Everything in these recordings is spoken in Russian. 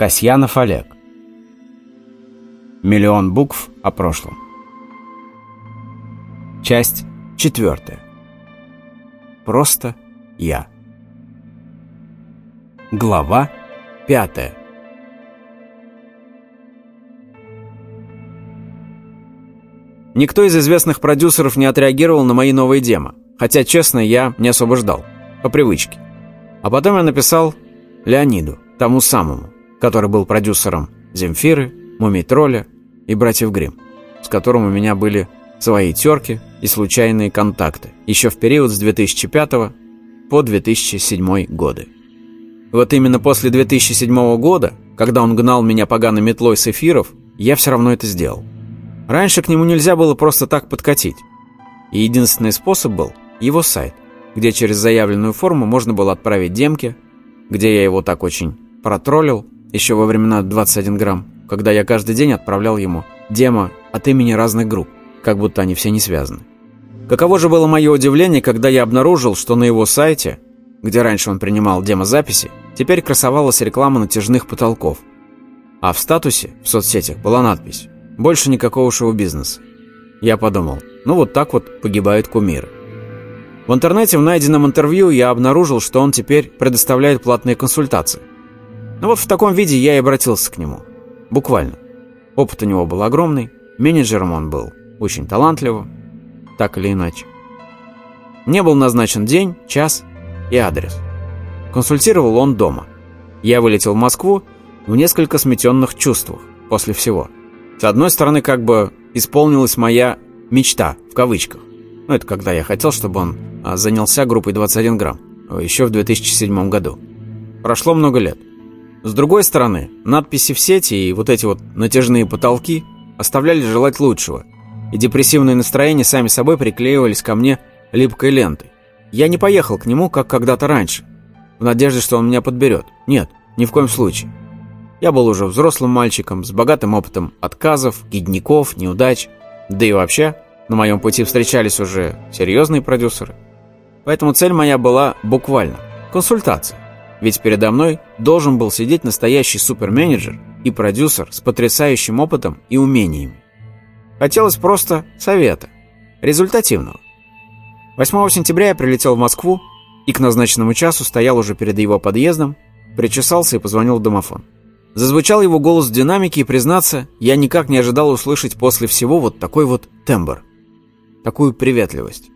Касьянов Олег. Миллион букв о прошлом. Часть четвертая. Просто я. Глава пятая. Никто из известных продюсеров не отреагировал на мои новые демо, хотя, честно, я не особо ждал, по привычке. А потом я написал Леониду, тому самому, который был продюсером «Земфиры», «Мумий-тролля» и «Братьев Гримм», с которым у меня были свои терки и случайные контакты, еще в период с 2005 по 2007 годы. Вот именно после 2007 года, когда он гнал меня поганой метлой с эфиров, я все равно это сделал. Раньше к нему нельзя было просто так подкатить. И единственный способ был его сайт, где через заявленную форму можно было отправить демки, где я его так очень протроллил, еще во времена 21 грамм, когда я каждый день отправлял ему демо от имени разных групп, как будто они все не связаны. Каково же было мое удивление, когда я обнаружил, что на его сайте, где раньше он принимал демозаписи, теперь красовалась реклама натяжных потолков. А в статусе в соцсетях была надпись «Больше никакого шоу-бизнеса». Я подумал, ну вот так вот погибают кумиры. В интернете в найденном интервью я обнаружил, что он теперь предоставляет платные консультации. Ну вот в таком виде я и обратился к нему. Буквально. Опыт у него был огромный, менеджером он был очень талантливым, так или иначе. Мне был назначен день, час и адрес. Консультировал он дома. Я вылетел в Москву в несколько сметенных чувствах после всего. С одной стороны, как бы исполнилась моя «мечта», в кавычках. Ну, это когда я хотел, чтобы он а, занялся группой 21 грамм, еще в 2007 году. Прошло много лет. С другой стороны, надписи в сети и вот эти вот натяжные потолки оставляли желать лучшего, и депрессивные настроения сами собой приклеивались ко мне липкой лентой. Я не поехал к нему, как когда-то раньше, в надежде, что он меня подберет. Нет, ни в коем случае. Я был уже взрослым мальчиком, с богатым опытом отказов, гидников, неудач. Да и вообще, на моем пути встречались уже серьезные продюсеры. Поэтому цель моя была буквально – консультация. Ведь передо мной должен был сидеть настоящий суперменеджер и продюсер с потрясающим опытом и умениями. Хотелось просто совета, результативного. 8 сентября я прилетел в Москву и к назначенному часу стоял уже перед его подъездом, причесался и позвонил в домофон. Зазвучал его голос в динамике, и, признаться, я никак не ожидал услышать после всего вот такой вот тембр, такую приветливость.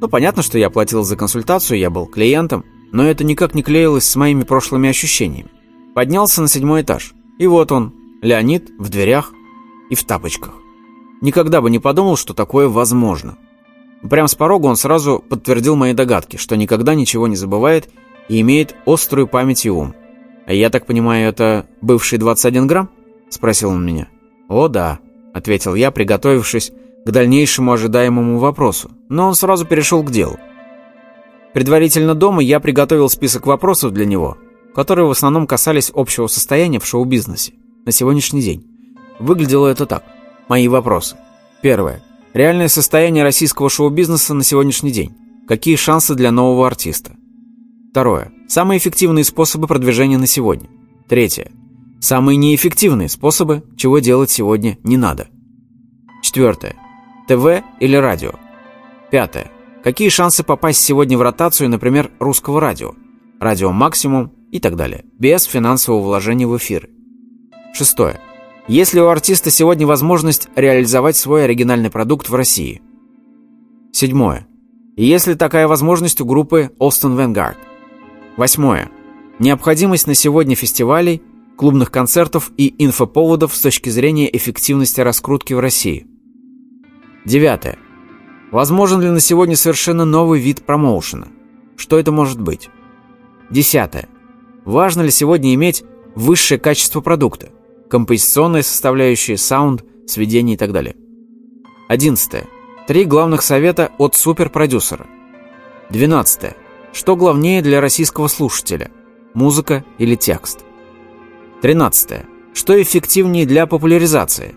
Ну, понятно, что я платил за консультацию, я был клиентом, но это никак не клеилось с моими прошлыми ощущениями. Поднялся на седьмой этаж. И вот он, Леонид, в дверях и в тапочках. Никогда бы не подумал, что такое возможно. Прям с порога он сразу подтвердил мои догадки, что никогда ничего не забывает и имеет острую память и ум. «А я так понимаю, это бывший 21 грамм?» – спросил он меня. «О, да», – ответил я, приготовившись к дальнейшему ожидаемому вопросу, но он сразу перешел к делу. Предварительно дома я приготовил список вопросов для него, которые в основном касались общего состояния в шоу-бизнесе на сегодняшний день. Выглядело это так. Мои вопросы. Первое. Реальное состояние российского шоу-бизнеса на сегодняшний день. Какие шансы для нового артиста? Второе. Самые эффективные способы продвижения на сегодня. Третье. Самые неэффективные способы, чего делать сегодня не надо. Четвертое. ТВ или радио. Пятое. Какие шансы попасть сегодня в ротацию, например, русского радио, радио «Максимум» и так далее, без финансового вложения в эфиры. Шестое. Есть ли у артиста сегодня возможность реализовать свой оригинальный продукт в России? Седьмое. Есть ли такая возможность у группы Austin Vanguard? Восьмое. Необходимость на сегодня фестивалей, клубных концертов и инфоповодов с точки зрения эффективности раскрутки в России. Девятое. Возможен ли на сегодня совершенно новый вид промоушена? Что это может быть? Десятое. Важно ли сегодня иметь высшее качество продукта? Композиционные составляющие, саунд, сведение и так далее. Одиннадцатое. Три главных совета от суперпродюсера. Двенадцатое. Что главнее для российского слушателя? Музыка или текст? Тринадцатое. Что эффективнее для популяризации?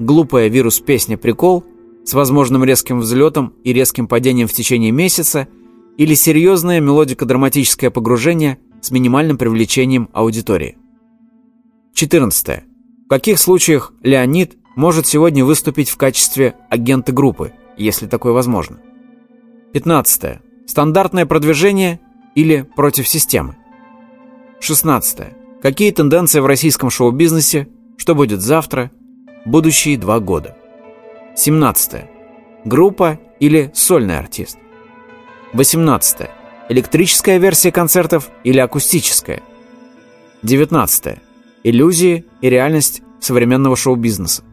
Глупая вирус-песня-прикол – с возможным резким взлетом и резким падением в течение месяца, или серьезное мелодико-драматическое погружение с минимальным привлечением аудитории. 14. В каких случаях Леонид может сегодня выступить в качестве агента группы, если такое возможно? 15. Стандартное продвижение или против системы? 16. Какие тенденции в российском шоу-бизнесе? Что будет завтра? Будущие два года. 17. Группа или сольный артист? 18. Электрическая версия концертов или акустическая? 19. Иллюзии и реальность современного шоу-бизнеса.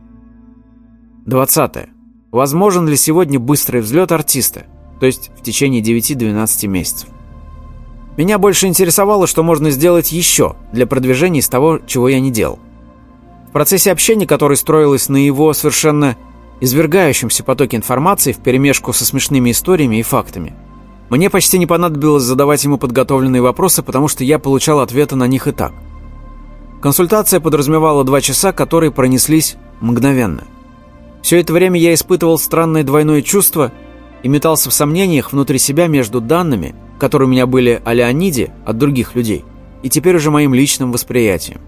20. Возможен ли сегодня быстрый взлет артиста, то есть в течение 9-12 месяцев? Меня больше интересовало, что можно сделать еще для продвижения из того, чего я не делал. В процессе общения, которое строилось на его совершенно извергающемся потоке информации вперемешку со смешными историями и фактами, мне почти не понадобилось задавать ему подготовленные вопросы, потому что я получал ответы на них и так. Консультация подразумевала два часа, которые пронеслись мгновенно. Все это время я испытывал странное двойное чувство и метался в сомнениях внутри себя между данными, которые у меня были о Леониде от других людей, и теперь уже моим личным восприятием.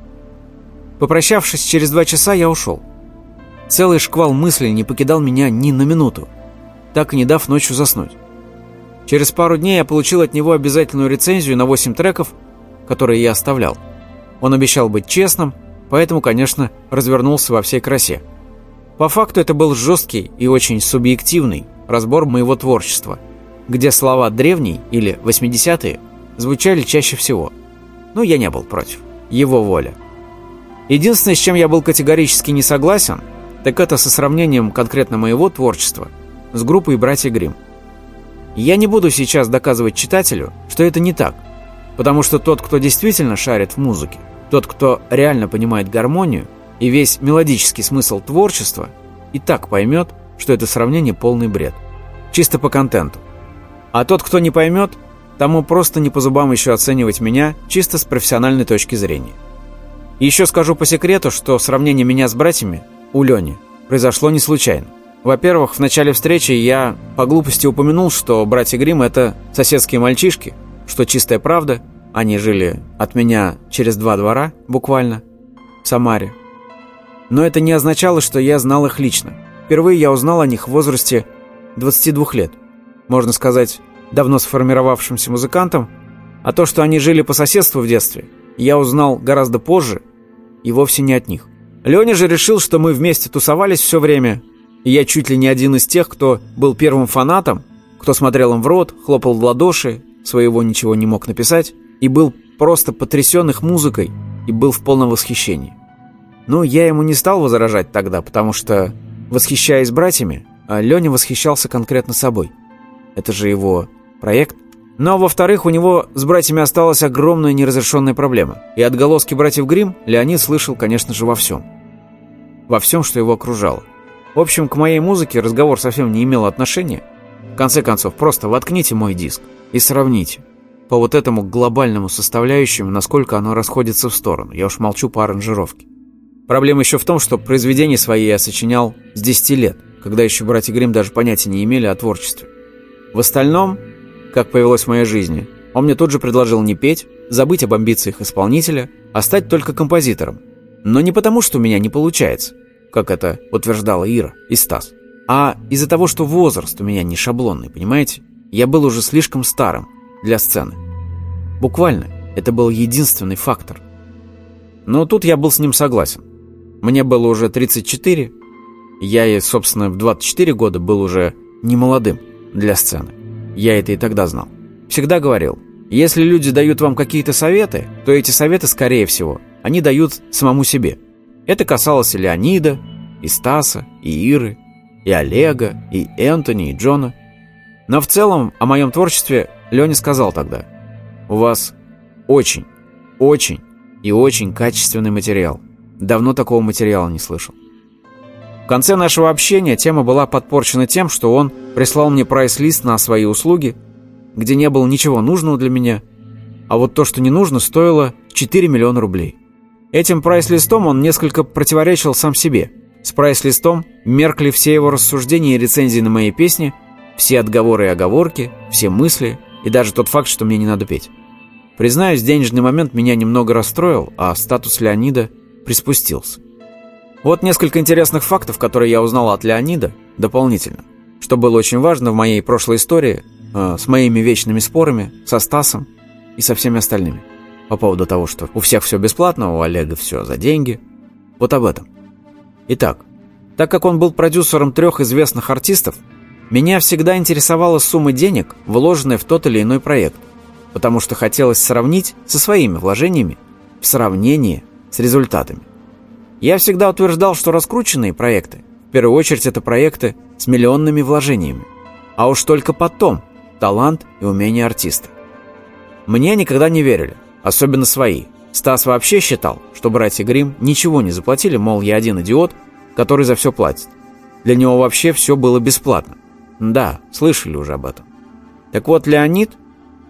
Попрощавшись через два часа, я ушел. Целый шквал мыслей не покидал меня ни на минуту, так и не дав ночью заснуть. Через пару дней я получил от него обязательную рецензию на 8 треков, которые я оставлял. Он обещал быть честным, поэтому, конечно, развернулся во всей красе. По факту это был жесткий и очень субъективный разбор моего творчества, где слова «древний» или «80-е» звучали чаще всего. Но я не был против. Его воля. Единственное, с чем я был категорически не согласен, так это со сравнением конкретно моего творчества с группой «Братья Гримм». Я не буду сейчас доказывать читателю, что это не так, потому что тот, кто действительно шарит в музыке, тот, кто реально понимает гармонию и весь мелодический смысл творчества, и так поймет, что это сравнение полный бред. Чисто по контенту. А тот, кто не поймет, тому просто не по зубам еще оценивать меня чисто с профессиональной точки зрения. Еще скажу по секрету, что сравнение меня с братьями у Лени произошло не случайно. Во-первых, в начале встречи я по глупости упомянул, что братья Гримм это соседские мальчишки, что чистая правда. Они жили от меня через два двора, буквально, в Самаре. Но это не означало, что я знал их лично. Впервые я узнал о них в возрасте 22 лет. Можно сказать, давно сформировавшимся музыкантом. А то, что они жили по соседству в детстве, я узнал гораздо позже и вовсе не от них. Леня же решил, что мы вместе тусовались все время, и я чуть ли не один из тех, кто был первым фанатом, кто смотрел им в рот, хлопал в ладоши, своего ничего не мог написать, и был просто потрясен их музыкой и был в полном восхищении. Ну, я ему не стал возражать тогда, потому что, восхищаясь братьями, а Леня восхищался конкретно собой. Это же его проект. Но, ну, а во-вторых, у него с братьями осталась огромная неразрешенная проблема. И отголоски братьев Грим Леонид слышал, конечно же, во всем. Во всем, что его окружало. В общем, к моей музыке разговор совсем не имел отношения. В конце концов, просто воткните мой диск и сравните. По вот этому глобальному составляющему, насколько оно расходится в сторону. Я уж молчу по аранжировке. Проблема еще в том, что произведения свои я сочинял с 10 лет, когда еще братья Грим даже понятия не имели о творчестве. В остальном, как повелось в моей жизни, он мне тут же предложил не петь, забыть об амбициях исполнителя, а стать только композитором. Но не потому, что у меня не получается как это утверждала Ира и Стас. А из-за того, что возраст у меня не шаблонный, понимаете? Я был уже слишком старым для сцены. Буквально, это был единственный фактор. Но тут я был с ним согласен. Мне было уже 34, я и, собственно, в 24 года был уже не молодым для сцены. Я это и тогда знал. Всегда говорил, если люди дают вам какие-то советы, то эти советы, скорее всего, они дают самому себе. Это касалось и Леонида, и Стаса, и Иры, и Олега, и Энтони, и Джона. Но в целом о моем творчестве Леня сказал тогда. «У вас очень, очень и очень качественный материал. Давно такого материала не слышал». В конце нашего общения тема была подпорчена тем, что он прислал мне прайс-лист на свои услуги, где не было ничего нужного для меня, а вот то, что не нужно, стоило 4 миллиона рублей. Этим прайс-листом он несколько противоречил сам себе. С прайс-листом меркли все его рассуждения и рецензии на мои песни, все отговоры и оговорки, все мысли и даже тот факт, что мне не надо петь. Признаюсь, денежный момент меня немного расстроил, а статус Леонида приспустился. Вот несколько интересных фактов, которые я узнал от Леонида дополнительно, что было очень важно в моей прошлой истории э, с моими вечными спорами, со Стасом и со всеми остальными. По поводу того, что у всех все бесплатно, у Олега все за деньги. Вот об этом. Итак, так как он был продюсером трех известных артистов, меня всегда интересовала сумма денег, вложенная в тот или иной проект, потому что хотелось сравнить со своими вложениями в сравнении с результатами. Я всегда утверждал, что раскрученные проекты, в первую очередь это проекты с миллионными вложениями, а уж только потом талант и умение артиста. Мне никогда не верили, особенно свои. Стас вообще считал, что братья Грим ничего не заплатили, мол, я один идиот, который за все платит. Для него вообще все было бесплатно. Да, слышали уже об этом. Так вот, Леонид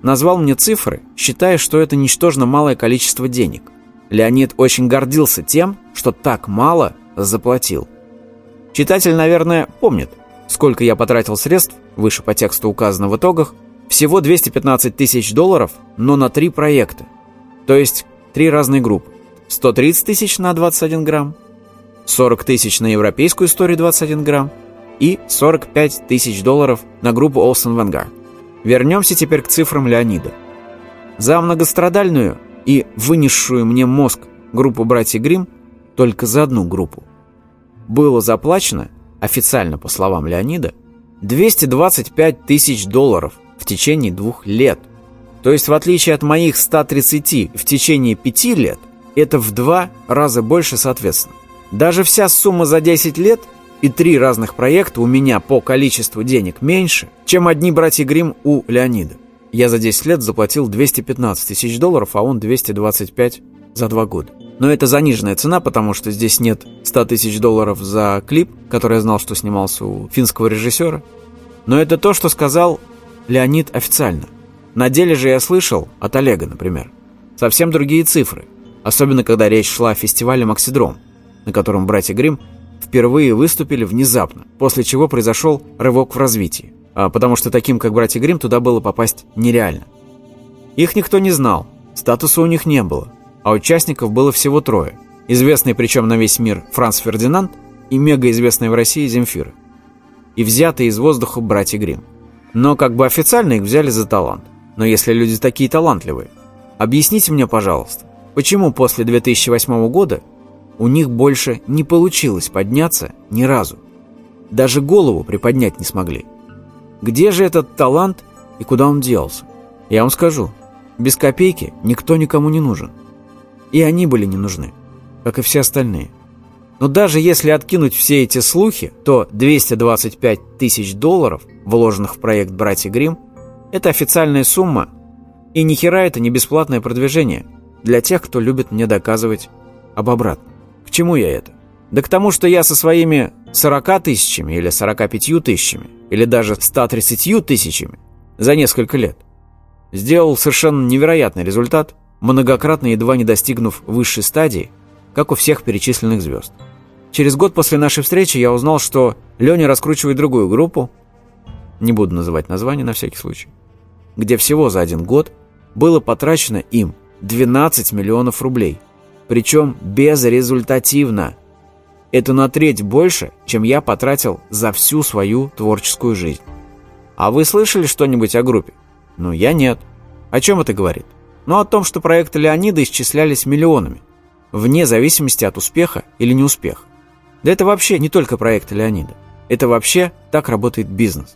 назвал мне цифры, считая, что это ничтожно малое количество денег. Леонид очень гордился тем, что так мало заплатил. Читатель, наверное, помнит, сколько я потратил средств, выше по тексту указано в итогах, всего 215 тысяч долларов, но на три проекта. То есть три разные группы. 130 тысяч на 21 грамм, 40 тысяч на европейскую историю 21 грамм и 45 тысяч долларов на группу Олсен Вангард. Вернемся теперь к цифрам Леонида. За многострадальную и вынесшую мне мозг группу «Братья Грим только за одну группу. Было заплачено, официально по словам Леонида, 225 тысяч долларов в течение двух лет. То есть в отличие от моих 130 в течение пяти лет, это в два раза больше соответственно. Даже вся сумма за 10 лет и три разных проекта у меня по количеству денег меньше, чем одни братья Грим у Леонида. Я за 10 лет заплатил 215 тысяч долларов, а он 225 за два года. Но это заниженная цена, потому что здесь нет 100 тысяч долларов за клип, который я знал, что снимался у финского режиссера. Но это то, что сказал Леонид официально. На деле же я слышал от Олега, например, совсем другие цифры. Особенно, когда речь шла о фестивале «Максидром», на котором братья Грим впервые выступили внезапно, после чего произошел рывок в развитии а, потому что таким, как братья Грим, туда было попасть нереально. Их никто не знал, статуса у них не было, а участников было всего трое. Известный причем на весь мир Франц Фердинанд и мегаизвестный в России Земфира. И взятые из воздуха братья Грим. Но как бы официально их взяли за талант. Но если люди такие талантливые, объясните мне, пожалуйста, почему после 2008 года у них больше не получилось подняться ни разу? Даже голову приподнять не смогли. Где же этот талант и куда он делся? Я вам скажу, без копейки никто никому не нужен. И они были не нужны, как и все остальные. Но даже если откинуть все эти слухи, то 225 тысяч долларов, вложенных в проект «Братья Грим, это официальная сумма, и ни хера это не бесплатное продвижение для тех, кто любит мне доказывать об обратном. К чему я это? Да к тому, что я со своими 40 тысячами или 45 тысячами, или даже 130 тысячами за несколько лет сделал совершенно невероятный результат, многократно едва не достигнув высшей стадии, как у всех перечисленных звезд. Через год после нашей встречи я узнал, что Леня раскручивает другую группу, не буду называть название на всякий случай, где всего за один год было потрачено им 12 миллионов рублей, причем безрезультативно – это на треть больше, чем я потратил за всю свою творческую жизнь. А вы слышали что-нибудь о группе? Ну, я нет. О чем это говорит? Ну, о том, что проекты Леонида исчислялись миллионами, вне зависимости от успеха или неуспеха. Да это вообще не только проекты Леонида. Это вообще так работает бизнес.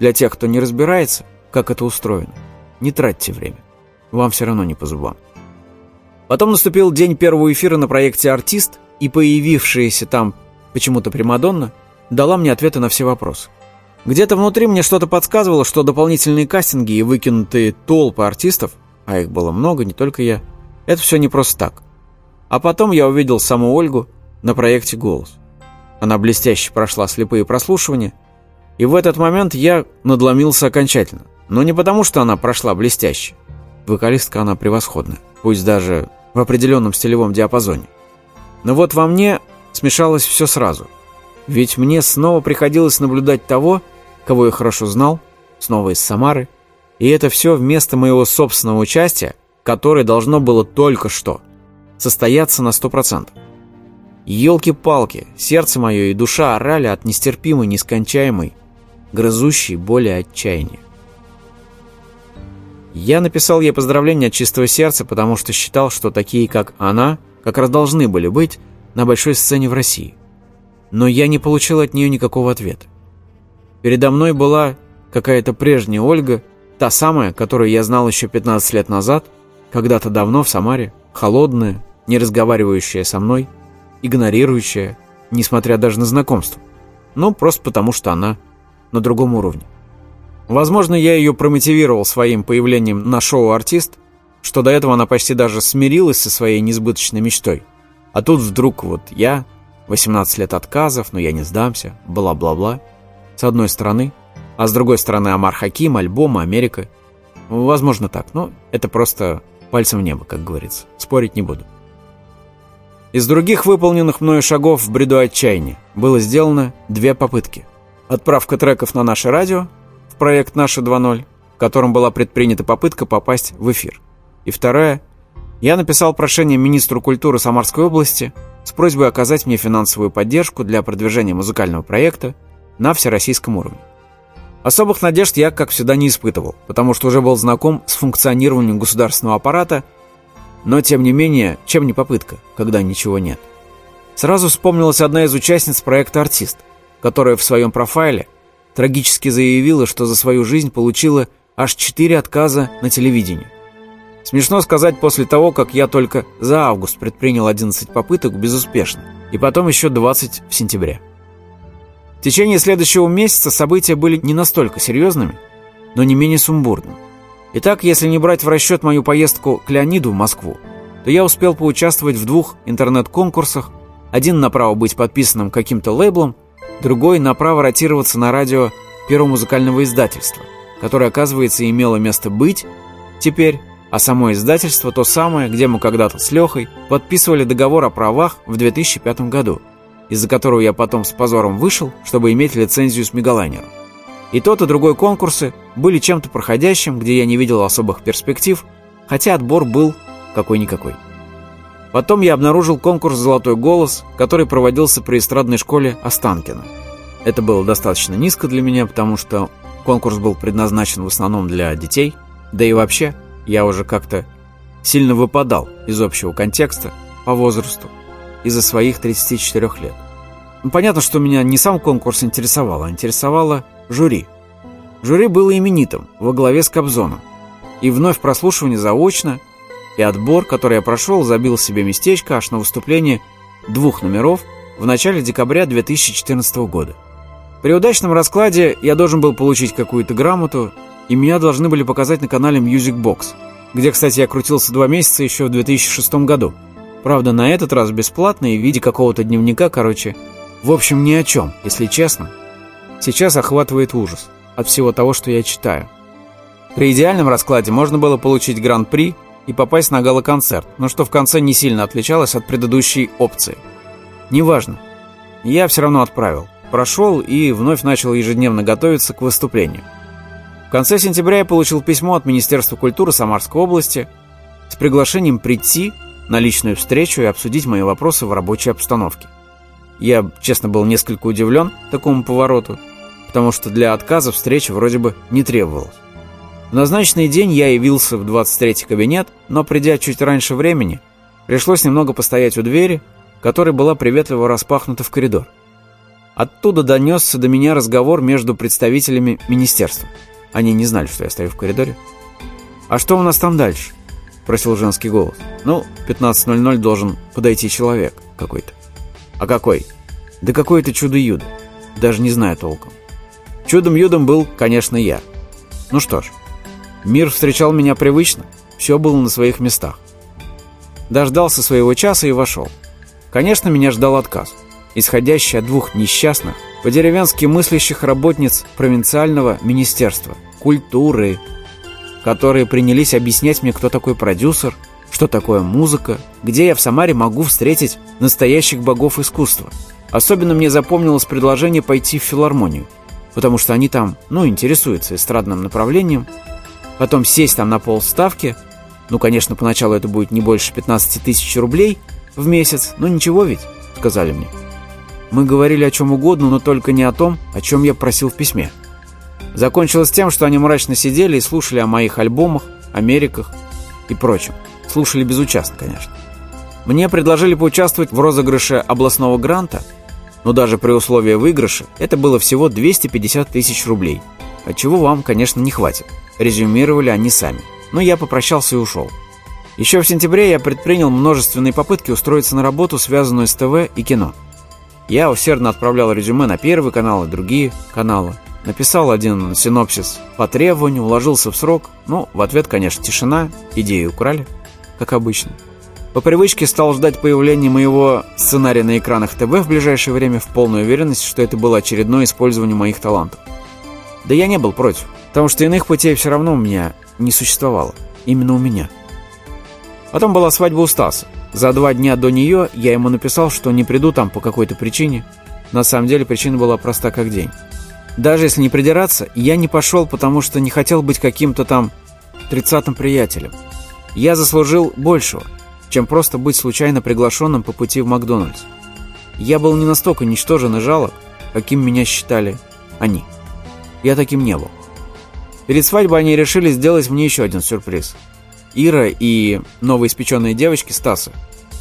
Для тех, кто не разбирается, как это устроено, не тратьте время. Вам все равно не по зубам. Потом наступил день первого эфира на проекте «Артист», и появившаяся там почему-то Примадонна дала мне ответы на все вопросы. Где-то внутри мне что-то подсказывало, что дополнительные кастинги и выкинутые толпы артистов, а их было много, не только я, это все не просто так. А потом я увидел саму Ольгу на проекте «Голос». Она блестяще прошла слепые прослушивания, и в этот момент я надломился окончательно. Но не потому, что она прошла блестяще. Вокалистка она превосходная, пусть даже в определенном стилевом диапазоне. Но вот во мне смешалось все сразу. Ведь мне снова приходилось наблюдать того, кого я хорошо знал, снова из Самары, и это все вместо моего собственного участия, которое должно было только что состояться на сто процентов. Елки-палки, сердце мое и душа орали от нестерпимой, нескончаемой, грызущей боли отчаяния. Я написал ей поздравления от чистого сердца, потому что считал, что такие, как она, как раз должны были быть на большой сцене в России. Но я не получил от нее никакого ответа. Передо мной была какая-то прежняя Ольга, та самая, которую я знал еще 15 лет назад, когда-то давно в Самаре, холодная, не разговаривающая со мной, игнорирующая, несмотря даже на знакомство. Ну, просто потому, что она на другом уровне. Возможно, я ее промотивировал своим появлением на шоу «Артист», что до этого она почти даже смирилась со своей несбыточной мечтой. А тут вдруг вот я, 18 лет отказов, но я не сдамся, бла-бла-бла. С одной стороны. А с другой стороны Амар Хаким, альбом, Америка. Возможно так, но это просто пальцем в небо, как говорится. Спорить не буду. Из других выполненных мною шагов в бреду отчаяния было сделано две попытки. Отправка треков на наше радио в проект «Наши 2.0», в котором была предпринята попытка попасть в эфир. И вторая. Я написал прошение министру культуры Самарской области с просьбой оказать мне финансовую поддержку для продвижения музыкального проекта на всероссийском уровне. Особых надежд я, как всегда, не испытывал, потому что уже был знаком с функционированием государственного аппарата но, тем не менее, чем не попытка, когда ничего нет? Сразу вспомнилась одна из участниц проекта «Артист», которая в своем профайле трагически заявила, что за свою жизнь получила аж 4 отказа на телевидении. Смешно сказать после того, как я только за август предпринял 11 попыток безуспешно, и потом еще 20 в сентябре. В течение следующего месяца события были не настолько серьезными, но не менее сумбурными. Итак, если не брать в расчет мою поездку к Леониду в Москву, то я успел поучаствовать в двух интернет-конкурсах, один на право быть подписанным каким-то лейблом, другой на право ротироваться на радио Первого музыкального издательства, которое, оказывается, имело место быть теперь, а само издательство то самое, где мы когда-то с Лехой подписывали договор о правах в 2005 году, из-за которого я потом с позором вышел, чтобы иметь лицензию с Мегалайнером. И тот, и другой конкурсы были чем-то проходящим, где я не видел особых перспектив, хотя отбор был какой-никакой. Потом я обнаружил конкурс «Золотой голос», который проводился при эстрадной школе Останкина. Это было достаточно низко для меня, потому что конкурс был предназначен в основном для детей, да и вообще я уже как-то сильно выпадал из общего контекста по возрасту из-за своих 34 лет. Понятно, что меня не сам конкурс интересовал, а интересовало жюри. Жюри было именитым, во главе с Кобзоном. И вновь прослушивание заочно, и отбор, который я прошел, забил себе местечко аж на выступление двух номеров в начале декабря 2014 года. При удачном раскладе я должен был получить какую-то грамоту, и меня должны были показать на канале Music Box, где, кстати, я крутился два месяца еще в 2006 году. Правда, на этот раз бесплатно и в виде какого-то дневника, короче. В общем, ни о чем, если честно. Сейчас охватывает ужас от всего того, что я читаю. При идеальном раскладе можно было получить гран-при и попасть на гала-концерт, но что в конце не сильно отличалось от предыдущей опции. Неважно. Я все равно отправил. Прошел и вновь начал ежедневно готовиться к выступлению. В конце сентября я получил письмо от Министерства культуры Самарской области с приглашением прийти на личную встречу и обсудить мои вопросы в рабочей обстановке. Я, честно, был несколько удивлен такому повороту, потому что для отказа встречи вроде бы не требовалось. В назначенный день я явился в 23-й кабинет, но придя чуть раньше времени, пришлось немного постоять у двери, которая была приветливо распахнута в коридор. Оттуда донесся до меня разговор между представителями министерства. Они не знали, что я стою в коридоре. «А что у нас там дальше?» – просил женский голос. «Ну, 15.00 должен подойти человек какой-то». «А какой?» «Да какое-то чудо-юдо. Даже не знаю толком». Чудом-юдом был, конечно, я. Ну что ж, мир встречал меня привычно, все было на своих местах. Дождался своего часа и вошел. Конечно, меня ждал отказ, исходящий от двух несчастных, по-деревенски мыслящих работниц провинциального министерства культуры, которые принялись объяснять мне, кто такой продюсер, что такое музыка, где я в Самаре могу встретить настоящих богов искусства. Особенно мне запомнилось предложение пойти в филармонию – потому что они там, ну, интересуются эстрадным направлением, потом сесть там на полставки Ну, конечно, поначалу это будет не больше 15 тысяч рублей в месяц, но ничего ведь, сказали мне. Мы говорили о чем угодно, но только не о том, о чем я просил в письме. Закончилось тем, что они мрачно сидели и слушали о моих альбомах, Америках и прочем. Слушали безучастно, конечно. Мне предложили поучаствовать в розыгрыше областного гранта, но даже при условии выигрыша это было всего 250 тысяч рублей, отчего вам, конечно, не хватит. Резюмировали они сами. Но я попрощался и ушел. Еще в сентябре я предпринял множественные попытки устроиться на работу, связанную с ТВ и кино. Я усердно отправлял резюме на Первый канал и другие каналы. Написал один синопсис по требованию, уложился в срок. Ну, в ответ, конечно, тишина, идеи украли, как обычно. По привычке стал ждать появления моего сценария на экранах ТВ в ближайшее время в полной уверенности, что это было очередное использование моих талантов. Да я не был против, потому что иных путей все равно у меня не существовало. Именно у меня. Потом была свадьба у Стаса. За два дня до нее я ему написал, что не приду там по какой-то причине. На самом деле причина была проста как день. Даже если не придираться, я не пошел, потому что не хотел быть каким-то там тридцатым приятелем. Я заслужил большего чем просто быть случайно приглашенным по пути в Макдональдс. Я был не настолько ничтожен и жалок, каким меня считали они. Я таким не был. Перед свадьбой они решили сделать мне еще один сюрприз. Ира и новоиспеченные девочки Стаса,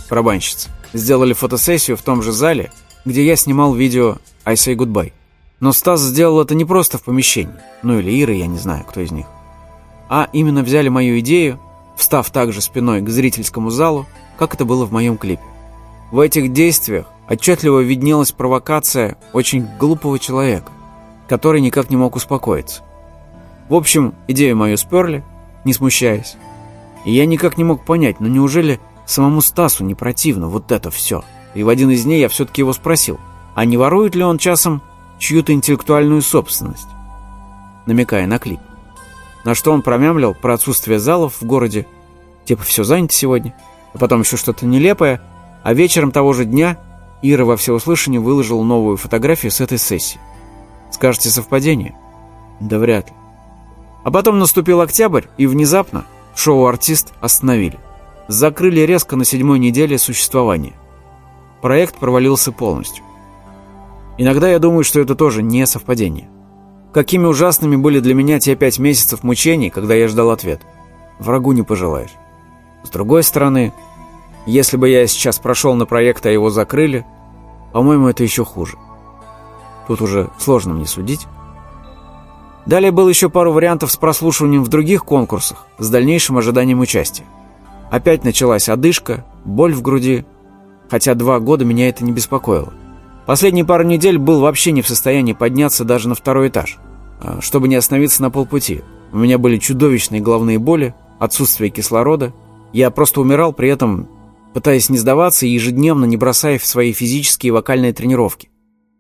барабанщицы, сделали фотосессию в том же зале, где я снимал видео «I say goodbye». Но Стас сделал это не просто в помещении, ну или Ира, я не знаю, кто из них, а именно взяли мою идею встав также спиной к зрительскому залу, как это было в моем клипе. В этих действиях отчетливо виднелась провокация очень глупого человека, который никак не мог успокоиться. В общем, идею мою сперли, не смущаясь. И я никак не мог понять, ну неужели самому Стасу не противно вот это все? И в один из дней я все-таки его спросил, а не ворует ли он часом чью-то интеллектуальную собственность? Намекая на клип. На что он промямлил про отсутствие залов в городе. Типа все занято сегодня. А потом еще что-то нелепое. А вечером того же дня Ира во всеуслышание выложил новую фотографию с этой сессии. Скажете, совпадение? Да вряд ли. А потом наступил октябрь, и внезапно шоу «Артист» остановили. Закрыли резко на седьмой неделе существования. Проект провалился полностью. Иногда я думаю, что это тоже не совпадение. Какими ужасными были для меня те пять месяцев мучений, когда я ждал ответ. Врагу не пожелаешь. С другой стороны, если бы я сейчас прошел на проект, а его закрыли, по-моему, это еще хуже. Тут уже сложно мне судить. Далее было еще пару вариантов с прослушиванием в других конкурсах с дальнейшим ожиданием участия. Опять началась одышка, боль в груди, хотя два года меня это не беспокоило. Последние пару недель был вообще не в состоянии подняться даже на второй этаж, а, чтобы не остановиться на полпути. У меня были чудовищные головные боли, отсутствие кислорода. Я просто умирал, при этом пытаясь не сдаваться и ежедневно не бросая в свои физические и вокальные тренировки.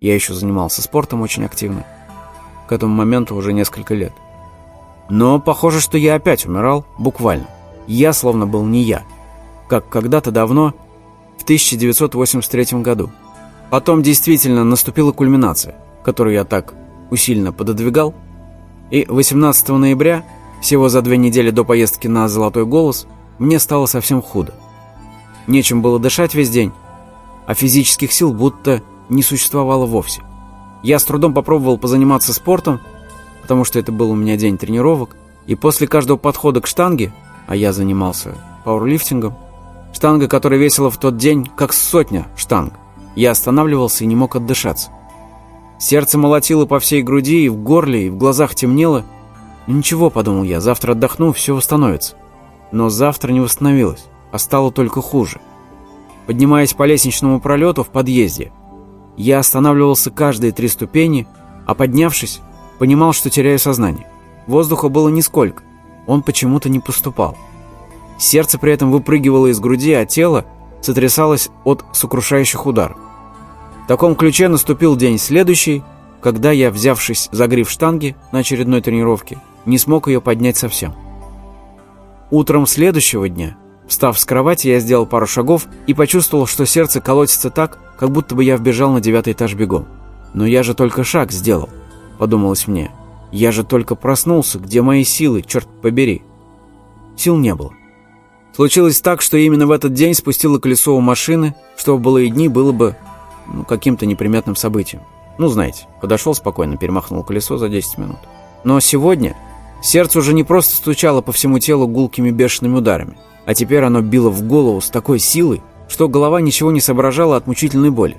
Я еще занимался спортом очень активно. К этому моменту уже несколько лет. Но похоже, что я опять умирал, буквально. Я словно был не я, как когда-то давно, в 1983 году. Потом действительно наступила кульминация, которую я так усиленно пододвигал. И 18 ноября, всего за две недели до поездки на «Золотой голос», мне стало совсем худо. Нечем было дышать весь день, а физических сил будто не существовало вовсе. Я с трудом попробовал позаниматься спортом, потому что это был у меня день тренировок, и после каждого подхода к штанге, а я занимался пауэрлифтингом, штанга, которая весила в тот день как сотня штанг, я останавливался и не мог отдышаться. Сердце молотило по всей груди, и в горле, и в глазах темнело. Ничего, подумал я, завтра отдохну, все восстановится. Но завтра не восстановилось, а стало только хуже. Поднимаясь по лестничному пролету в подъезде, я останавливался каждые три ступени, а поднявшись, понимал, что теряю сознание. Воздуха было нисколько, он почему-то не поступал. Сердце при этом выпрыгивало из груди, а тело сотрясалось от сокрушающих ударов. В таком ключе наступил день следующий, когда я, взявшись за гриф штанги на очередной тренировке, не смог ее поднять совсем. Утром следующего дня, встав с кровати, я сделал пару шагов и почувствовал, что сердце колотится так, как будто бы я вбежал на девятый этаж бегом. «Но я же только шаг сделал», — подумалось мне. «Я же только проснулся, где мои силы, черт побери?» Сил не было. Случилось так, что именно в этот день спустило колесо у машины, что в былые дни было бы ну, каким-то неприметным событием. Ну, знаете, подошел спокойно, перемахнул колесо за 10 минут. Но сегодня сердце уже не просто стучало по всему телу гулкими бешеными ударами, а теперь оно било в голову с такой силой, что голова ничего не соображала от мучительной боли.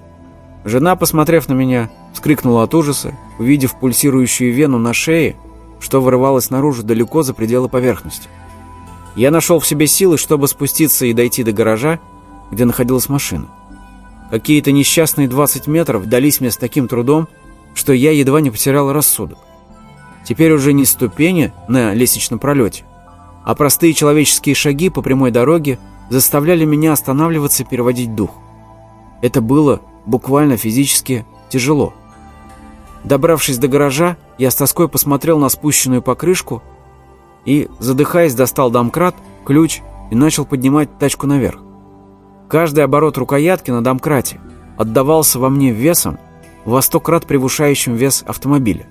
Жена, посмотрев на меня, вскрикнула от ужаса, увидев пульсирующую вену на шее, что вырывалось наружу далеко за пределы поверхности. Я нашел в себе силы, чтобы спуститься и дойти до гаража, где находилась машина. Какие-то несчастные 20 метров дались мне с таким трудом, что я едва не потерял рассудок. Теперь уже не ступени на лестничном пролете, а простые человеческие шаги по прямой дороге заставляли меня останавливаться и переводить дух. Это было буквально физически тяжело. Добравшись до гаража, я с тоской посмотрел на спущенную покрышку и, задыхаясь, достал домкрат, ключ и начал поднимать тачку наверх. Каждый оборот рукоятки на домкрате отдавался во мне весом, во сто крат превышающим вес автомобиля.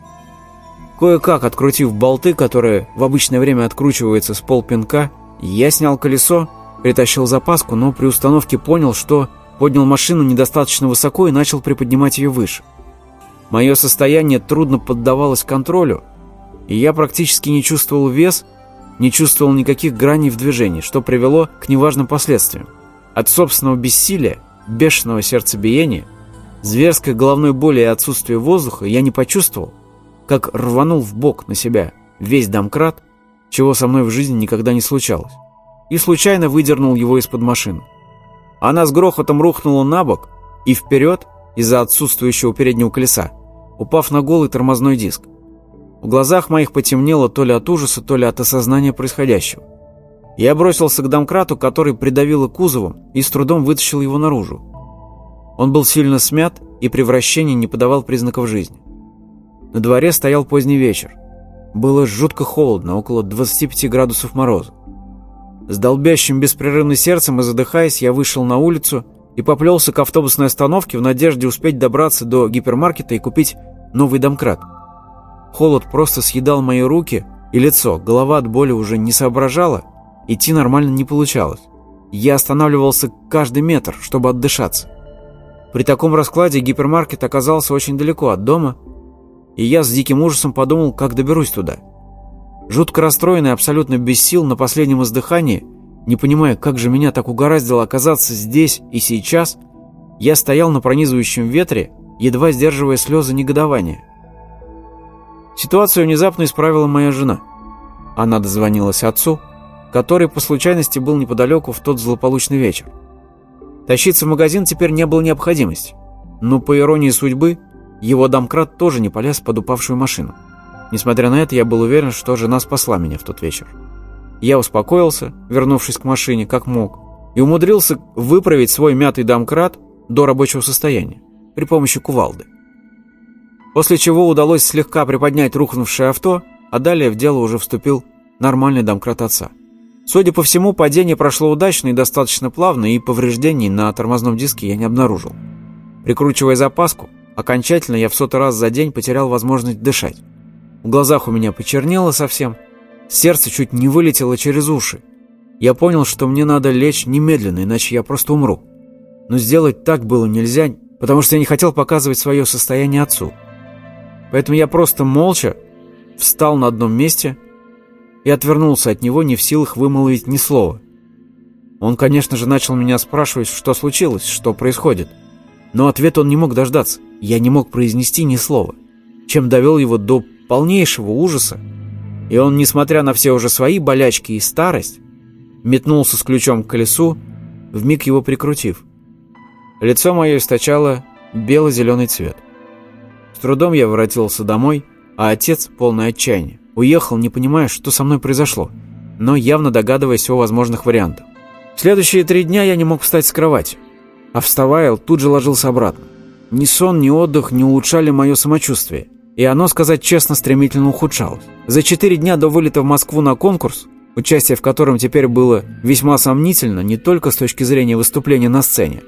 Кое-как открутив болты, которые в обычное время откручиваются с полпинка, я снял колесо, притащил запаску, но при установке понял, что поднял машину недостаточно высоко и начал приподнимать ее выше. Мое состояние трудно поддавалось контролю, и я практически не чувствовал вес, не чувствовал никаких граней в движении, что привело к неважным последствиям. От собственного бессилия, бешеного сердцебиения, зверской головной боли и отсутствия воздуха я не почувствовал, как рванул в бок на себя весь домкрат, чего со мной в жизни никогда не случалось, и случайно выдернул его из-под машины. Она с грохотом рухнула на бок и вперед из-за отсутствующего переднего колеса, упав на голый тормозной диск. В глазах моих потемнело то ли от ужаса, то ли от осознания происходящего. Я бросился к домкрату, который придавило кузовом, и с трудом вытащил его наружу. Он был сильно смят и при вращении не подавал признаков жизни. На дворе стоял поздний вечер. Было жутко холодно, около 25 градусов мороза. С долбящим беспрерывным сердцем и задыхаясь, я вышел на улицу и поплелся к автобусной остановке в надежде успеть добраться до гипермаркета и купить новый домкрат. Холод просто съедал мои руки и лицо, голова от боли уже не соображала, Идти нормально не получалось. Я останавливался каждый метр, чтобы отдышаться. При таком раскладе гипермаркет оказался очень далеко от дома, и я с диким ужасом подумал, как доберусь туда. Жутко расстроенный, абсолютно без сил, на последнем издыхании, не понимая, как же меня так угораздило оказаться здесь и сейчас, я стоял на пронизывающем ветре, едва сдерживая слезы негодования. Ситуацию внезапно исправила моя жена. Она дозвонилась отцу, который по случайности был неподалеку в тот злополучный вечер. Тащиться в магазин теперь не было необходимости, но по иронии судьбы, его домкрат тоже не полез под упавшую машину. Несмотря на это, я был уверен, что жена спасла меня в тот вечер. Я успокоился, вернувшись к машине, как мог, и умудрился выправить свой мятый домкрат до рабочего состояния при помощи кувалды. После чего удалось слегка приподнять рухнувшее авто, а далее в дело уже вступил нормальный домкрат отца – Судя по всему, падение прошло удачно и достаточно плавно, и повреждений на тормозном диске я не обнаружил. Прикручивая запаску, окончательно я в сотый раз за день потерял возможность дышать. В глазах у меня почернело совсем, сердце чуть не вылетело через уши. Я понял, что мне надо лечь немедленно, иначе я просто умру. Но сделать так было нельзя, потому что я не хотел показывать свое состояние отцу. Поэтому я просто молча встал на одном месте – и отвернулся от него, не в силах вымолвить ни слова. Он, конечно же, начал меня спрашивать, что случилось, что происходит. Но ответ он не мог дождаться. Я не мог произнести ни слова, чем довел его до полнейшего ужаса. И он, несмотря на все уже свои болячки и старость, метнулся с ключом к колесу, вмиг его прикрутив. Лицо мое источало бело-зеленый цвет. С трудом я воротился домой, а отец, полный отчаяния, Уехал, не понимая, что со мной произошло, но явно догадываясь о возможных вариантах. В следующие три дня я не мог встать с кровати, а вставая, тут же ложился обратно. Ни сон, ни отдых не улучшали мое самочувствие, и оно, сказать честно, стремительно ухудшалось. За четыре дня до вылета в Москву на конкурс, участие в котором теперь было весьма сомнительно не только с точки зрения выступления на сцене,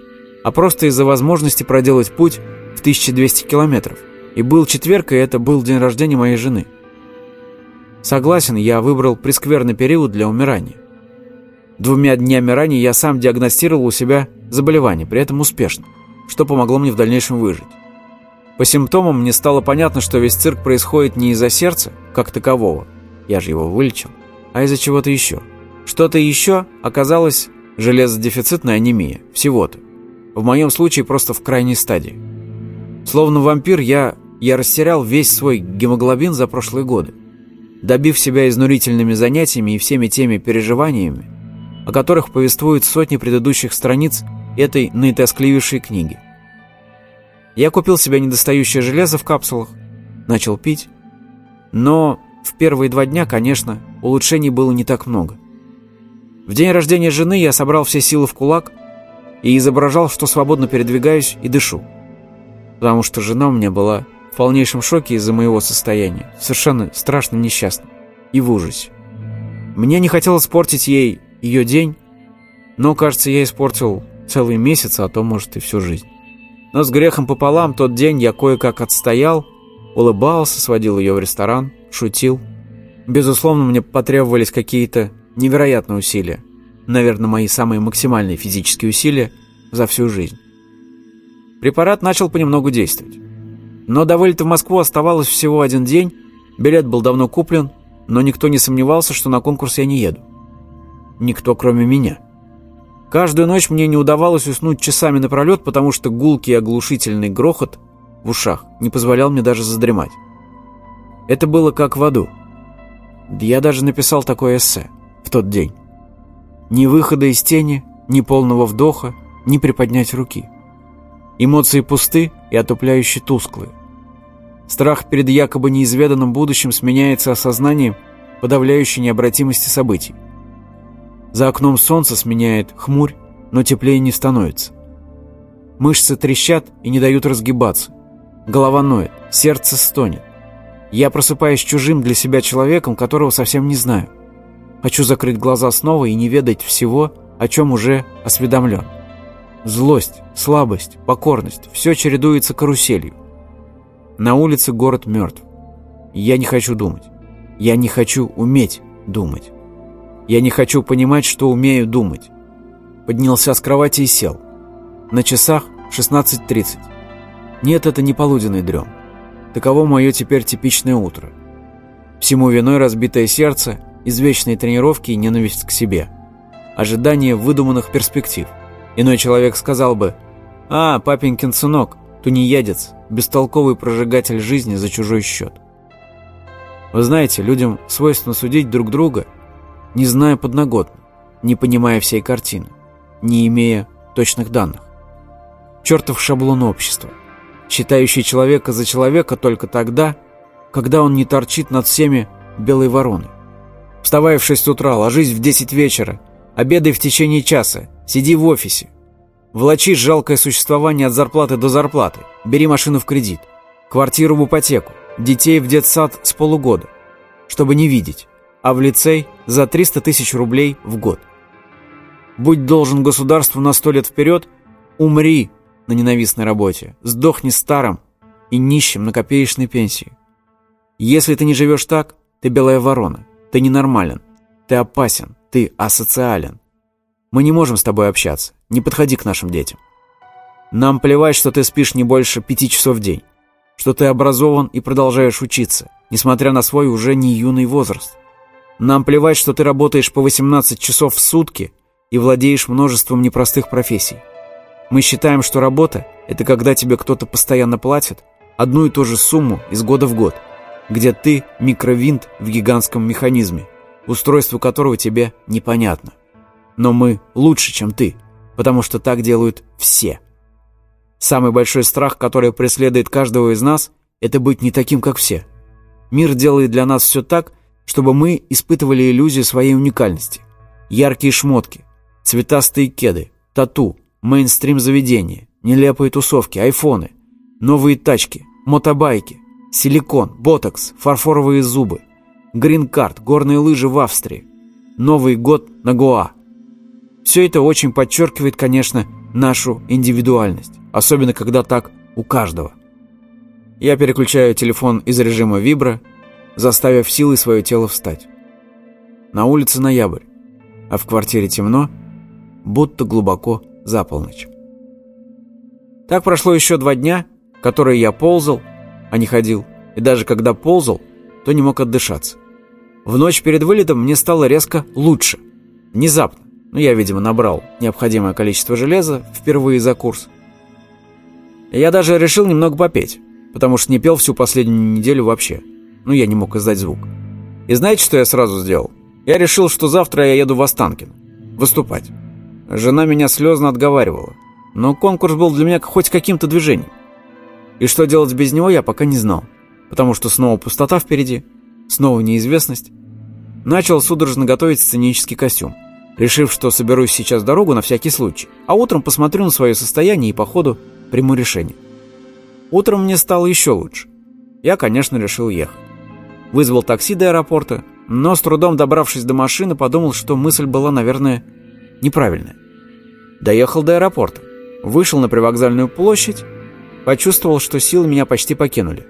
а просто из-за возможности проделать путь в 1200 километров. И был четверг, и это был день рождения моей жены. Согласен, я выбрал прескверный период для умирания. Двумя днями ранее я сам диагностировал у себя заболевание, при этом успешно, что помогло мне в дальнейшем выжить. По симптомам мне стало понятно, что весь цирк происходит не из-за сердца, как такового, я же его вылечил, а из-за чего-то еще. Что-то еще оказалось железодефицитная анемия, всего-то. В моем случае просто в крайней стадии. Словно вампир я, я растерял весь свой гемоглобин за прошлые годы, добив себя изнурительными занятиями и всеми теми переживаниями, о которых повествуют сотни предыдущих страниц этой наитоскливейшей книги. Я купил себе недостающее железо в капсулах, начал пить, но в первые два дня, конечно, улучшений было не так много. В день рождения жены я собрал все силы в кулак и изображал, что свободно передвигаюсь и дышу. Потому что жена у меня была в полнейшем шоке из-за моего состояния, совершенно страшно несчастна и в ужасе. Мне не хотелось испортить ей ее день, но, кажется, я испортил целый месяц, а то, может, и всю жизнь. Но с грехом пополам тот день я кое-как отстоял, улыбался, сводил ее в ресторан, шутил. Безусловно, мне потребовались какие-то невероятные усилия. Наверное, мои самые максимальные физические усилия за всю жизнь. Препарат начал понемногу действовать. Но до вылета в Москву оставалось всего один день, билет был давно куплен, но никто не сомневался, что на конкурс я не еду. Никто, кроме меня. Каждую ночь мне не удавалось уснуть часами напролет, потому что гулкий оглушительный грохот в ушах не позволял мне даже задремать. Это было как в аду. Я даже написал такое эссе в тот день. Ни выхода из тени, ни полного вдоха, ни приподнять руки. Эмоции пусты и отупляюще тусклые. Страх перед якобы неизведанным будущим сменяется осознанием подавляющей необратимости событий. За окном солнце сменяет хмурь, но теплее не становится. Мышцы трещат и не дают разгибаться. Голова ноет, сердце стонет. Я просыпаюсь чужим для себя человеком, которого совсем не знаю. Хочу закрыть глаза снова и не ведать всего, о чем уже осведомлен. Злость, слабость, покорность – все чередуется каруселью. На улице город мертв. Я не хочу думать. Я не хочу уметь думать. Я не хочу понимать, что умею думать. Поднялся с кровати и сел. На часах 16.30. Нет, это не полуденный дрем. Таково мое теперь типичное утро. Всему виной разбитое сердце – извечные тренировки и ненависть к себе. Ожидание выдуманных перспектив. Иной человек сказал бы «А, папенькин сынок, тунеядец, бестолковый прожигатель жизни за чужой счет». Вы знаете, людям свойственно судить друг друга, не зная подноготно, не понимая всей картины, не имея точных данных. Чертов шаблон общества, считающий человека за человека только тогда, когда он не торчит над всеми белой вороной. Вставай в 6 утра, ложись в 10 вечера, обедай в течение часа, сиди в офисе. Влачишь жалкое существование от зарплаты до зарплаты, бери машину в кредит, квартиру в ипотеку, детей в детсад с полугода, чтобы не видеть, а в лицей за 300 тысяч рублей в год. Будь должен государству на сто лет вперед, умри на ненавистной работе, сдохни старым и нищим на копеечной пенсии. Если ты не живешь так, ты белая ворона – ты ненормален. Ты опасен. Ты асоциален. Мы не можем с тобой общаться. Не подходи к нашим детям. Нам плевать, что ты спишь не больше пяти часов в день. Что ты образован и продолжаешь учиться, несмотря на свой уже не юный возраст. Нам плевать, что ты работаешь по 18 часов в сутки и владеешь множеством непростых профессий. Мы считаем, что работа – это когда тебе кто-то постоянно платит одну и ту же сумму из года в год – где ты микровинт в гигантском механизме, устройство которого тебе непонятно. Но мы лучше, чем ты, потому что так делают все. Самый большой страх, который преследует каждого из нас, это быть не таким, как все. Мир делает для нас все так, чтобы мы испытывали иллюзию своей уникальности. Яркие шмотки, цветастые кеды, тату, мейнстрим заведения, нелепые тусовки, айфоны, новые тачки, мотобайки, Силикон, ботокс, фарфоровые зубы, грин-карт, горные лыжи в Австрии, Новый год на Гоа. Все это очень подчеркивает, конечно, нашу индивидуальность, особенно когда так у каждого. Я переключаю телефон из режима вибро, заставив силой свое тело встать. На улице ноябрь. а в квартире темно, будто глубоко за полночь. Так прошло еще два дня, которые я ползал, а не ходил, и даже когда ползал, то не мог отдышаться. В ночь перед вылетом мне стало резко лучше. Внезапно. Но я, видимо, набрал необходимое количество железа впервые за курс. Я даже решил немного попеть, потому что не пел всю последнюю неделю вообще. Ну, я не мог издать звук. И знаете, что я сразу сделал? Я решил, что завтра я еду в Останкино. Выступать. Жена меня слезно отговаривала. Но конкурс был для меня хоть каким-то движением. И что делать без него, я пока не знал. Потому что снова пустота впереди, снова неизвестность. Начал судорожно готовить сценический костюм решив, что соберусь сейчас дорогу на всякий случай, а утром посмотрю на свое состояние и по ходу приму решение. Утром мне стало еще лучше. Я, конечно, решил ехать. Вызвал такси до аэропорта, но с трудом добравшись до машины, подумал, что мысль была, наверное, неправильная. Доехал до аэропорта, вышел на привокзальную площадь, почувствовал, что силы меня почти покинули.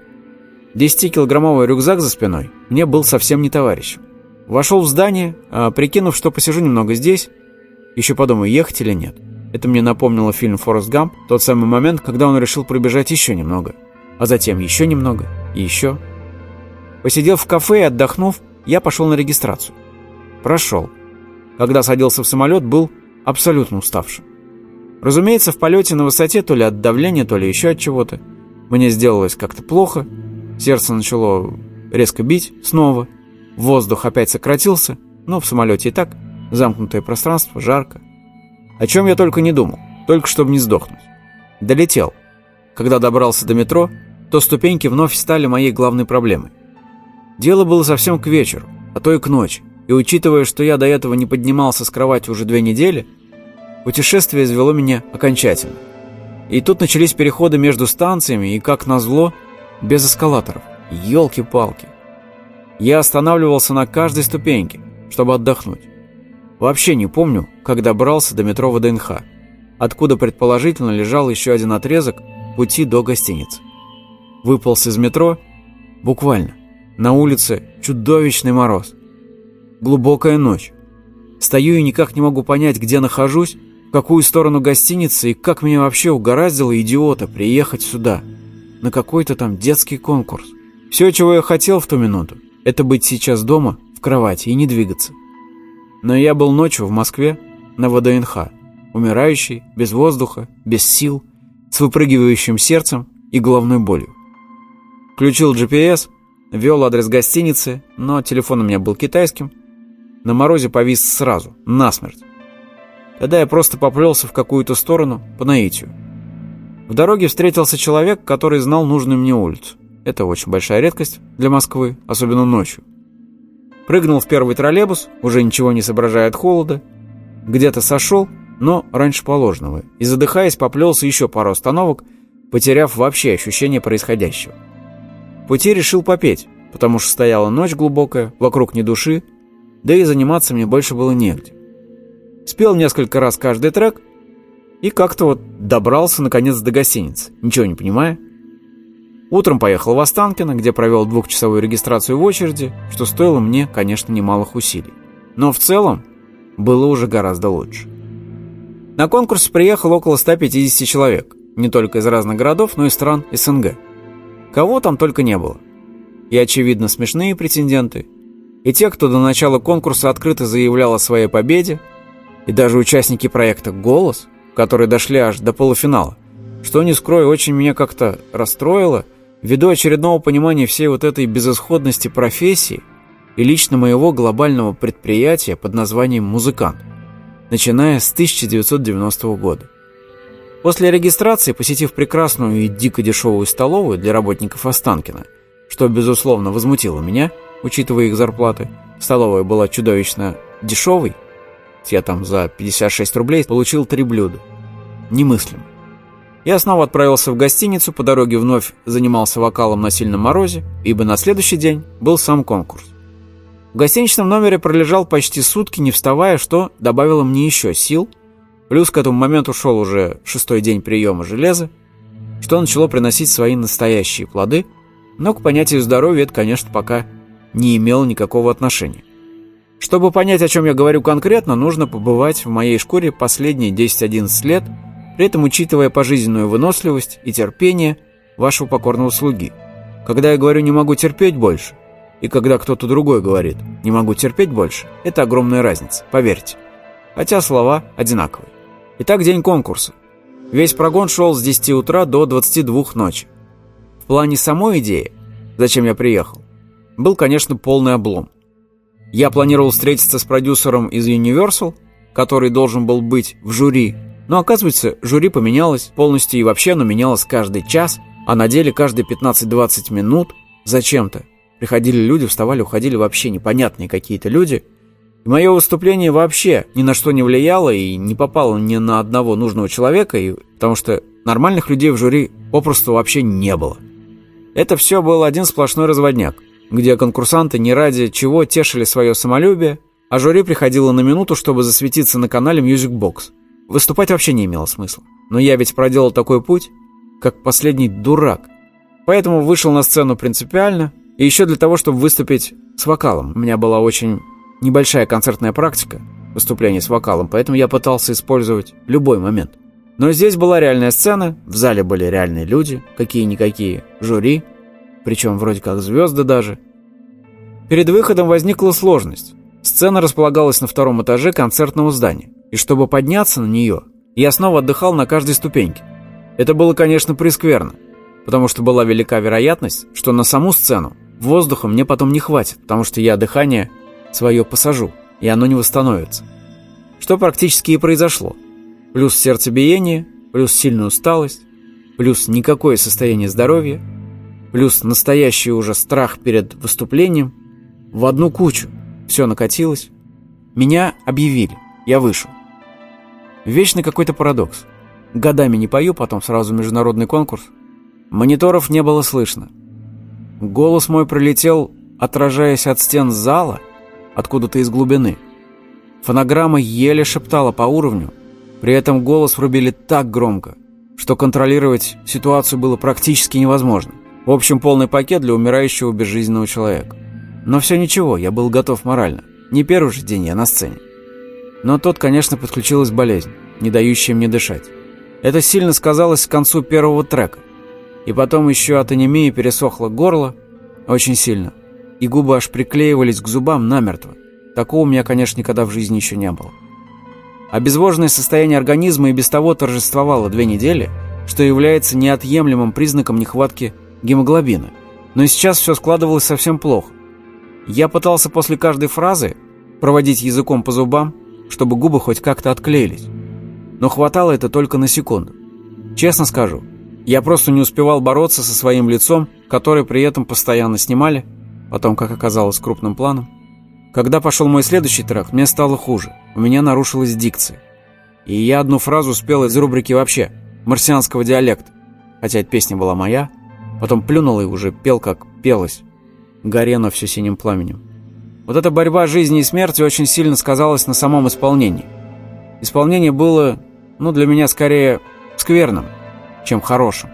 10-килограммовый рюкзак за спиной мне был совсем не товарищем. Вошел в здание, а, прикинув, что посижу немного здесь, еще подумаю, ехать или нет. Это мне напомнило фильм «Форест Гамп», тот самый момент, когда он решил пробежать еще немного, а затем еще немного и еще. Посидел в кафе и отдохнув, я пошел на регистрацию. Прошел. Когда садился в самолет, был абсолютно уставшим. Разумеется, в полете на высоте то ли от давления, то ли еще от чего-то. Мне сделалось как-то плохо, сердце начало резко бить снова – Воздух опять сократился, но в самолете и так замкнутое пространство, жарко. О чем я только не думал, только чтобы не сдохнуть. Долетел. Когда добрался до метро, то ступеньки вновь стали моей главной проблемой. Дело было совсем к вечеру, а то и к ночи, и учитывая, что я до этого не поднимался с кровати уже две недели, путешествие извело меня окончательно. И тут начались переходы между станциями, и, как назло, без эскалаторов. Ёлки-палки. Я останавливался на каждой ступеньке, чтобы отдохнуть. Вообще не помню, как добрался до метро ВДНХ, откуда предположительно лежал еще один отрезок пути до гостиницы. Выполз из метро, буквально, на улице чудовищный мороз. Глубокая ночь. Стою и никак не могу понять, где нахожусь, в какую сторону гостиницы и как меня вообще угораздило идиота приехать сюда, на какой-то там детский конкурс. Все, чего я хотел в ту минуту, это быть сейчас дома, в кровати и не двигаться. Но я был ночью в Москве на ВДНХ, умирающий, без воздуха, без сил, с выпрыгивающим сердцем и головной болью. Включил GPS, ввел адрес гостиницы, но телефон у меня был китайским. На морозе повис сразу, насмерть. Тогда я просто поплелся в какую-то сторону по наитию. В дороге встретился человек, который знал нужную мне улицу. Это очень большая редкость для Москвы, особенно ночью. Прыгнул в первый троллейбус, уже ничего не соображая от холода. Где-то сошел, но раньше положенного, и задыхаясь, поплелся еще пару остановок, потеряв вообще ощущение происходящего. Пути решил попеть, потому что стояла ночь глубокая, вокруг ни души, да и заниматься мне больше было негде. Спел несколько раз каждый трек и как-то вот добрался наконец до гостиницы, ничего не понимая, Утром поехал в Останкино, где провел двухчасовую регистрацию в очереди, что стоило мне, конечно, немалых усилий. Но в целом было уже гораздо лучше. На конкурс приехало около 150 человек, не только из разных городов, но и стран СНГ. Кого там только не было. И, очевидно, смешные претенденты, и те, кто до начала конкурса открыто заявлял о своей победе, и даже участники проекта «Голос», которые дошли аж до полуфинала, что, не скрою, очень меня как-то расстроило – Ввиду очередного понимания всей вот этой безысходности профессии и лично моего глобального предприятия под названием «Музыкант», начиная с 1990 года. После регистрации, посетив прекрасную и дико дешевую столовую для работников Останкина, что, безусловно, возмутило меня, учитывая их зарплаты, столовая была чудовищно дешевой, я там за 56 рублей получил три блюда. Немыслимо. Я снова отправился в гостиницу, по дороге вновь занимался вокалом на сильном морозе, ибо на следующий день был сам конкурс. В гостиничном номере пролежал почти сутки, не вставая, что добавило мне еще сил, плюс к этому моменту шел уже шестой день приема железа, что начало приносить свои настоящие плоды, но к понятию здоровья это, конечно, пока не имело никакого отношения. Чтобы понять, о чем я говорю конкретно, нужно побывать в моей шкуре последние 10-11 лет, при этом учитывая пожизненную выносливость и терпение вашего покорного слуги. Когда я говорю «не могу терпеть больше», и когда кто-то другой говорит «не могу терпеть больше», это огромная разница, поверьте. Хотя слова одинаковые. Итак, день конкурса. Весь прогон шел с 10 утра до 22 ночи. В плане самой идеи, зачем я приехал, был, конечно, полный облом. Я планировал встретиться с продюсером из Universal, который должен был быть в жюри, но оказывается, жюри поменялось полностью и вообще оно менялось каждый час, а на деле каждые 15-20 минут зачем-то. Приходили люди, вставали, уходили вообще непонятные какие-то люди. И мое выступление вообще ни на что не влияло и не попало ни на одного нужного человека, и, потому что нормальных людей в жюри попросту вообще не было. Это все был один сплошной разводняк, где конкурсанты не ради чего тешили свое самолюбие, а жюри приходило на минуту, чтобы засветиться на канале Music Box. Выступать вообще не имело смысла. Но я ведь проделал такой путь, как последний дурак. Поэтому вышел на сцену принципиально, и еще для того, чтобы выступить с вокалом. У меня была очень небольшая концертная практика выступления с вокалом, поэтому я пытался использовать любой момент. Но здесь была реальная сцена, в зале были реальные люди, какие-никакие, жюри, причем вроде как звезды даже. Перед выходом возникла сложность. Сцена располагалась на втором этаже концертного здания, и чтобы подняться на нее, я снова отдыхал на каждой ступеньке. Это было, конечно, прескверно, потому что была велика вероятность, что на саму сцену воздуха мне потом не хватит, потому что я дыхание свое посажу, и оно не восстановится. Что практически и произошло. Плюс сердцебиение, плюс сильная усталость, плюс никакое состояние здоровья, плюс настоящий уже страх перед выступлением. В одну кучу все накатилось. Меня объявили, я вышел. Вечный какой-то парадокс. Годами не пою, потом сразу международный конкурс. Мониторов не было слышно. Голос мой пролетел, отражаясь от стен зала, откуда-то из глубины. Фонограмма еле шептала по уровню, при этом голос врубили так громко, что контролировать ситуацию было практически невозможно. В общем, полный пакет для умирающего безжизненного человека. Но все ничего, я был готов морально. Не первый же день я на сцене. Но тут, конечно, подключилась болезнь, не дающая мне дышать. Это сильно сказалось к концу первого трека. И потом еще от анемии пересохло горло очень сильно, и губы аж приклеивались к зубам намертво. Такого у меня, конечно, никогда в жизни еще не было. Обезвоженное состояние организма и без того торжествовало две недели, что является неотъемлемым признаком нехватки гемоглобина. Но и сейчас все складывалось совсем плохо. Я пытался после каждой фразы проводить языком по зубам, чтобы губы хоть как-то отклеились. Но хватало это только на секунду. Честно скажу, я просто не успевал бороться со своим лицом, которое при этом постоянно снимали, потом, как оказалось, крупным планом. Когда пошел мой следующий трек, мне стало хуже. У меня нарушилась дикция. И я одну фразу спел из рубрики вообще, марсианского диалекта. Хотя эта песня была моя. Потом плюнул и уже пел, как пелось. Горено все синим пламенем. Вот эта борьба жизни и смерти очень сильно сказалась на самом исполнении. Исполнение было, ну, для меня скорее скверным чем хорошим.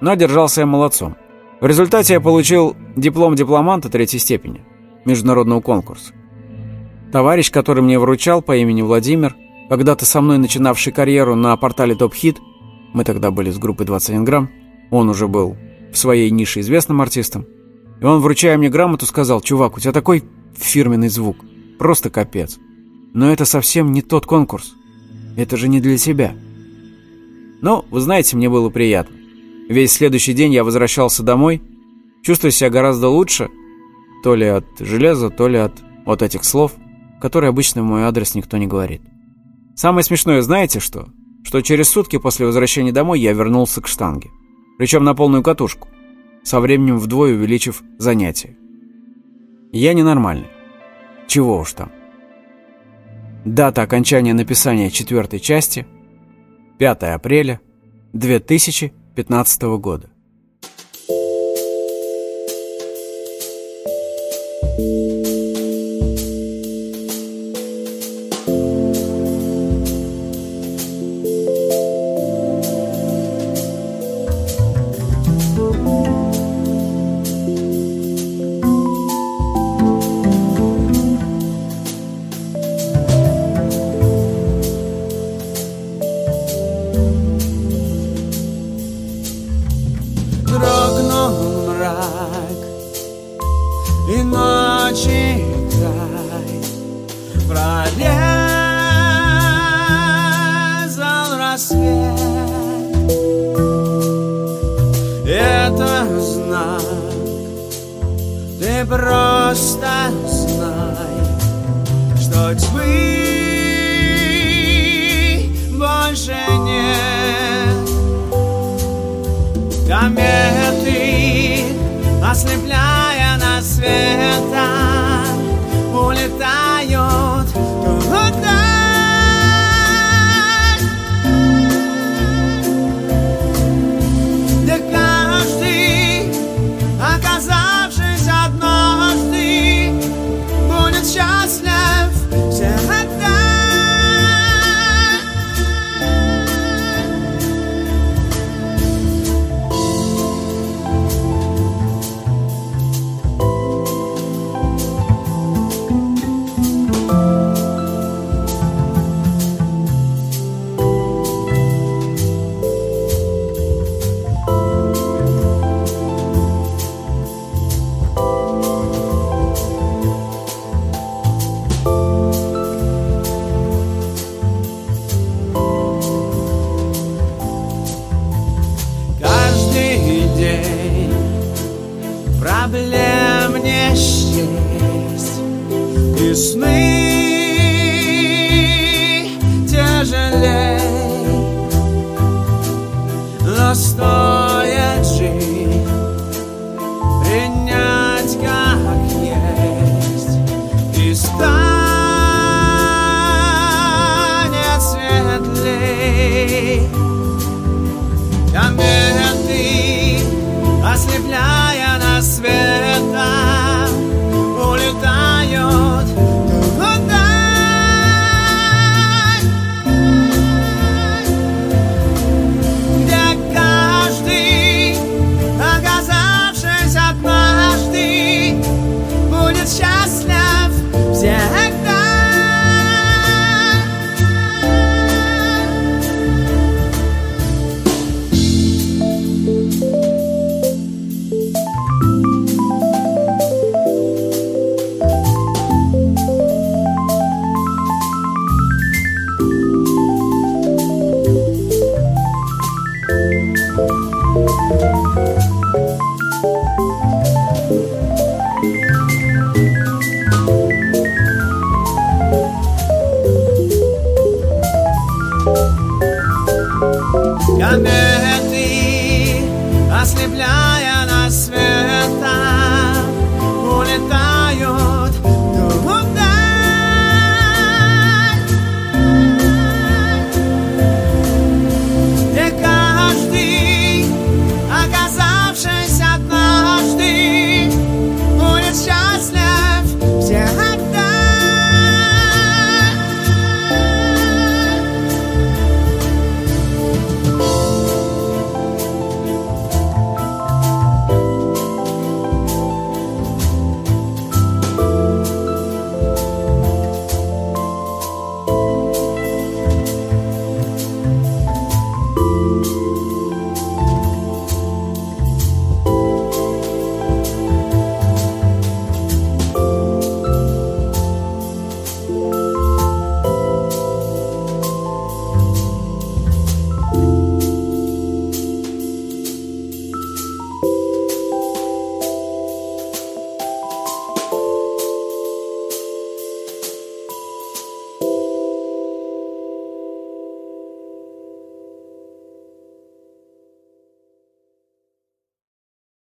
Но держался я молодцом. В результате я получил диплом дипломанта третьей степени международного конкурса. Товарищ, который мне вручал по имени Владимир, когда-то со мной начинавший карьеру на портале Топ Хит, мы тогда были с группой 21 грамм, он уже был в своей нише известным артистом, и он, вручая мне грамоту, сказал, «Чувак, у тебя такой фирменный звук, просто капец. Но это совсем не тот конкурс. Это же не для тебя». Но, вы знаете, мне было приятно. Весь следующий день я возвращался домой, чувствуя себя гораздо лучше, то ли от железа, то ли от вот этих слов, которые обычно в мой адрес никто не говорит. Самое смешное, знаете что? Что через сутки после возвращения домой я вернулся к штанге. Причем на полную катушку, со временем вдвое увеличив занятия. Я ненормальный. Чего уж там. Дата окончания написания четвертой части – 5 апреля 2015 года.